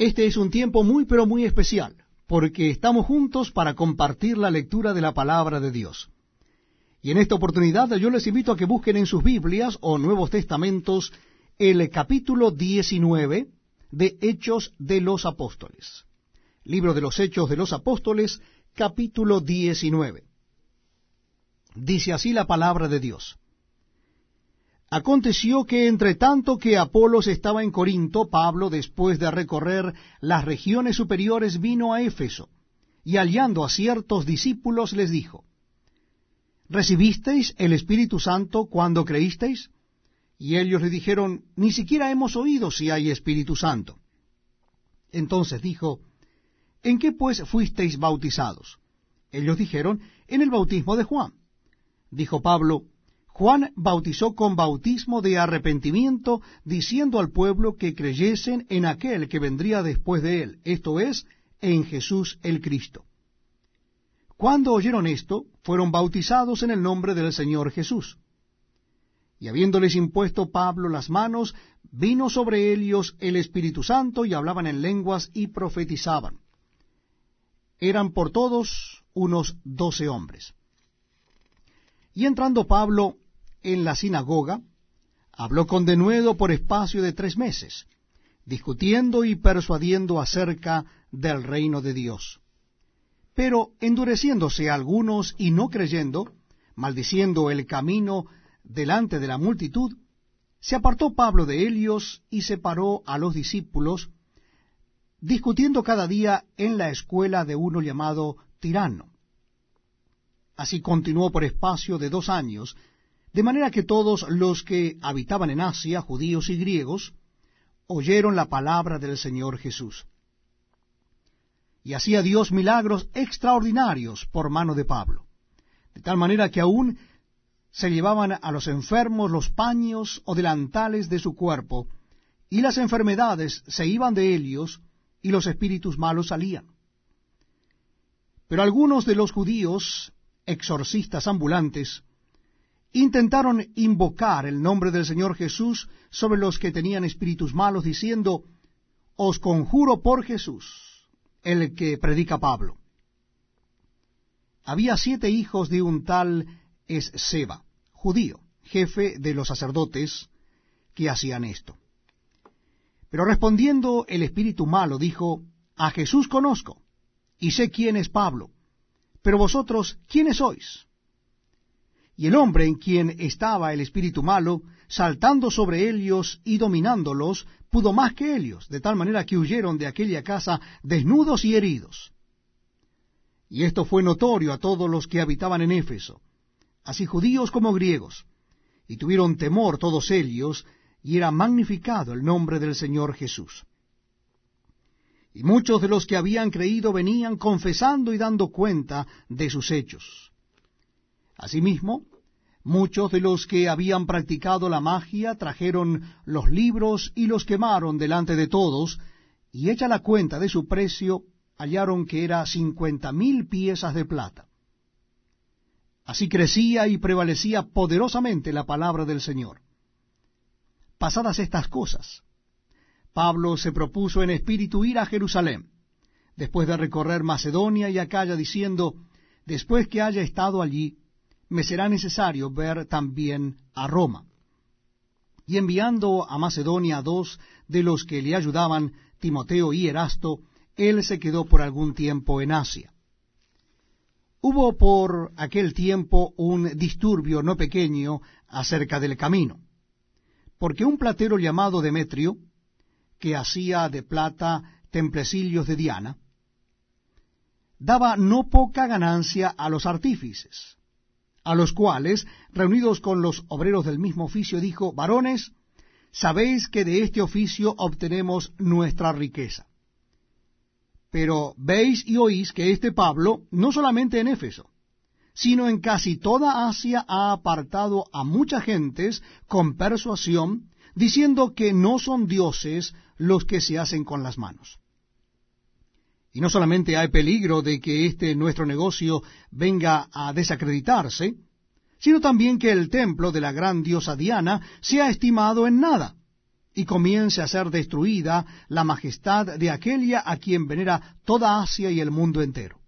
Este es un tiempo muy pero muy especial, porque estamos juntos para compartir la lectura de la palabra de Dios. Y en esta oportunidad yo les invito a que busquen en sus Biblias o Nuevos Testamentos el capítulo 19 de Hechos de los Apóstoles. Libro de los Hechos de los Apóstoles, capítulo 19. Dice así la palabra de Dios. Aconteció que entre tanto que Apolos estaba en Corinto, Pablo, después de recorrer las regiones superiores, vino a Éfeso, y hallando a ciertos discípulos les dijo, ¿Recibisteis el Espíritu Santo cuando creísteis? Y ellos le dijeron, Ni siquiera hemos oído si hay Espíritu Santo. Entonces dijo, ¿En qué pues fuisteis bautizados? Ellos dijeron, En el bautismo de Juan. Dijo Pablo, Juan bautizó con bautismo de arrepentimiento, diciendo al pueblo que creyesen en aquel que vendría después de él, esto es, en Jesús el Cristo. Cuando oyeron esto, fueron bautizados en el nombre del Señor Jesús. Y habiéndoles impuesto Pablo las manos, vino sobre ellos el Espíritu Santo y hablaban en lenguas y profetizaban. Eran por todos unos doce hombres. Y entrando Pablo en la sinagoga, habló con denuedo por espacio de tres meses, discutiendo y persuadiendo acerca del reino de Dios. Pero endureciéndose algunos y no creyendo, maldiciendo el camino delante de la multitud, se apartó Pablo de ellos y separó a los discípulos, discutiendo cada día en la escuela de uno llamado Tirano. Así continuó por espacio de dos años, de manera que todos los que habitaban en Asia, judíos y griegos, oyeron la palabra del Señor Jesús. Y hacía Dios milagros extraordinarios por mano de Pablo, de tal manera que aún se llevaban a los enfermos los paños o delantales de su cuerpo, y las enfermedades se iban de ellos, y los espíritus malos salían. Pero algunos de los judíos, exorcistas ambulantes, intentaron invocar el nombre del Señor Jesús sobre los que tenían espíritus malos, diciendo, Os conjuro por Jesús, el que predica Pablo. Había siete hijos de un tal Seba, judío, jefe de los sacerdotes, que hacían esto. Pero respondiendo el espíritu malo, dijo, A Jesús conozco, y sé quién es Pablo, pero vosotros, ¿quiénes sois? Y el hombre en quien estaba el espíritu malo, saltando sobre ellos y dominándolos, pudo más que ellos, de tal manera que huyeron de aquella casa desnudos y heridos. Y esto fue notorio a todos los que habitaban en Éfeso, así judíos como griegos, y tuvieron temor todos ellos, y era magnificado el nombre del Señor Jesús. Y muchos de los que habían creído venían confesando y dando cuenta de sus hechos. Asimismo, muchos de los que habían practicado la magia trajeron los libros y los quemaron delante de todos, y hecha la cuenta de su precio, hallaron que era cincuenta mil piezas de plata. Así crecía y prevalecía poderosamente la palabra del Señor. Pasadas estas cosas, Pablo se propuso en espíritu ir a Jerusalén, después de recorrer Macedonia y Acaya, diciendo, después que haya estado allí, me será necesario ver también a Roma. Y enviando a Macedonia dos de los que le ayudaban, Timoteo y Erasto, él se quedó por algún tiempo en Asia. Hubo por aquel tiempo un disturbio no pequeño acerca del camino, porque un platero llamado Demetrio, que hacía de plata templecillos de Diana, daba no poca ganancia a los artífices a los cuales, reunidos con los obreros del mismo oficio, dijo, varones, sabéis que de este oficio obtenemos nuestra riqueza. Pero veis y oís que este Pablo, no solamente en Éfeso, sino en casi toda Asia ha apartado a muchas gentes con persuasión, diciendo que no son dioses los que se hacen con las manos. Y no solamente hay peligro de que este nuestro negocio venga a desacreditarse, sino también que el templo de la gran diosa Diana sea estimado en nada, y comience a ser destruida la majestad de aquella a quien venera toda Asia y el mundo entero.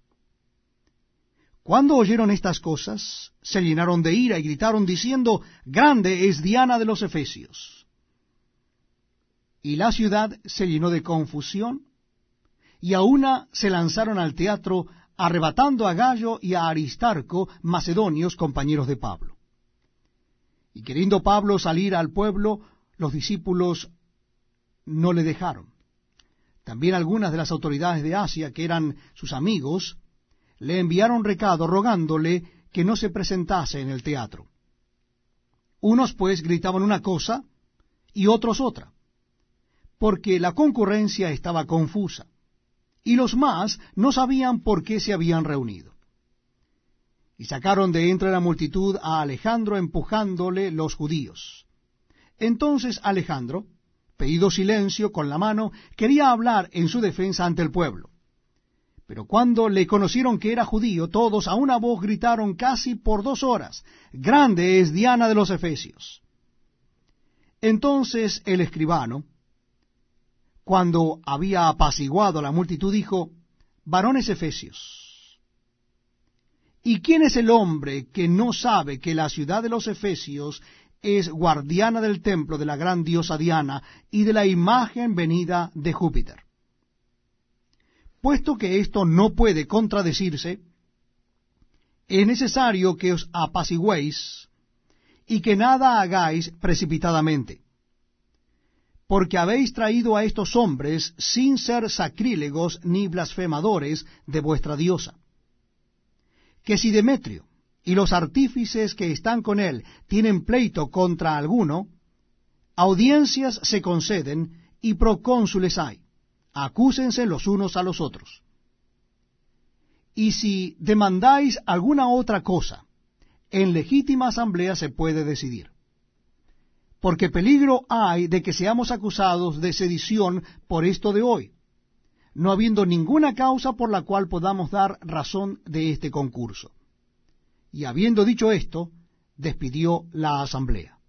Cuando oyeron estas cosas, se llenaron de ira y gritaron diciendo, Grande es Diana de los Efesios. Y la ciudad se llenó de confusión, y a una se lanzaron al teatro, arrebatando a Gallo y a Aristarco, macedonios compañeros de Pablo. Y queriendo Pablo salir al pueblo, los discípulos no le dejaron. También algunas de las autoridades de Asia, que eran sus amigos, le enviaron recado rogándole que no se presentase en el teatro. Unos pues gritaban una cosa y otros otra, porque la concurrencia estaba confusa, y los más no sabían por qué se habían reunido. Y sacaron de entre la multitud a Alejandro empujándole los judíos. Entonces Alejandro, pedido silencio con la mano, quería hablar en su defensa ante el pueblo. Pero cuando le conocieron que era judío, todos a una voz gritaron casi por dos horas, Grande es Diana de los Efesios. Entonces el escribano, cuando había apaciguado a la multitud, dijo, Varones Efesios, ¿y quién es el hombre que no sabe que la ciudad de los Efesios es guardiana del templo de la gran diosa Diana y de la imagen venida de Júpiter? Puesto que esto no puede contradecirse, es necesario que os apacigüéis y que nada hagáis precipitadamente, porque habéis traído a estos hombres sin ser sacrílegos ni blasfemadores de vuestra diosa. Que si Demetrio y los artífices que están con él tienen pleito contra alguno, audiencias se conceden y procónsules hay acúsense los unos a los otros. Y si demandáis alguna otra cosa, en legítima asamblea se puede decidir. Porque peligro hay de que seamos acusados de sedición por esto de hoy, no habiendo ninguna causa por la cual podamos dar razón de este concurso. Y habiendo dicho esto, despidió la asamblea.